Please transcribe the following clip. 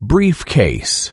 briefcase.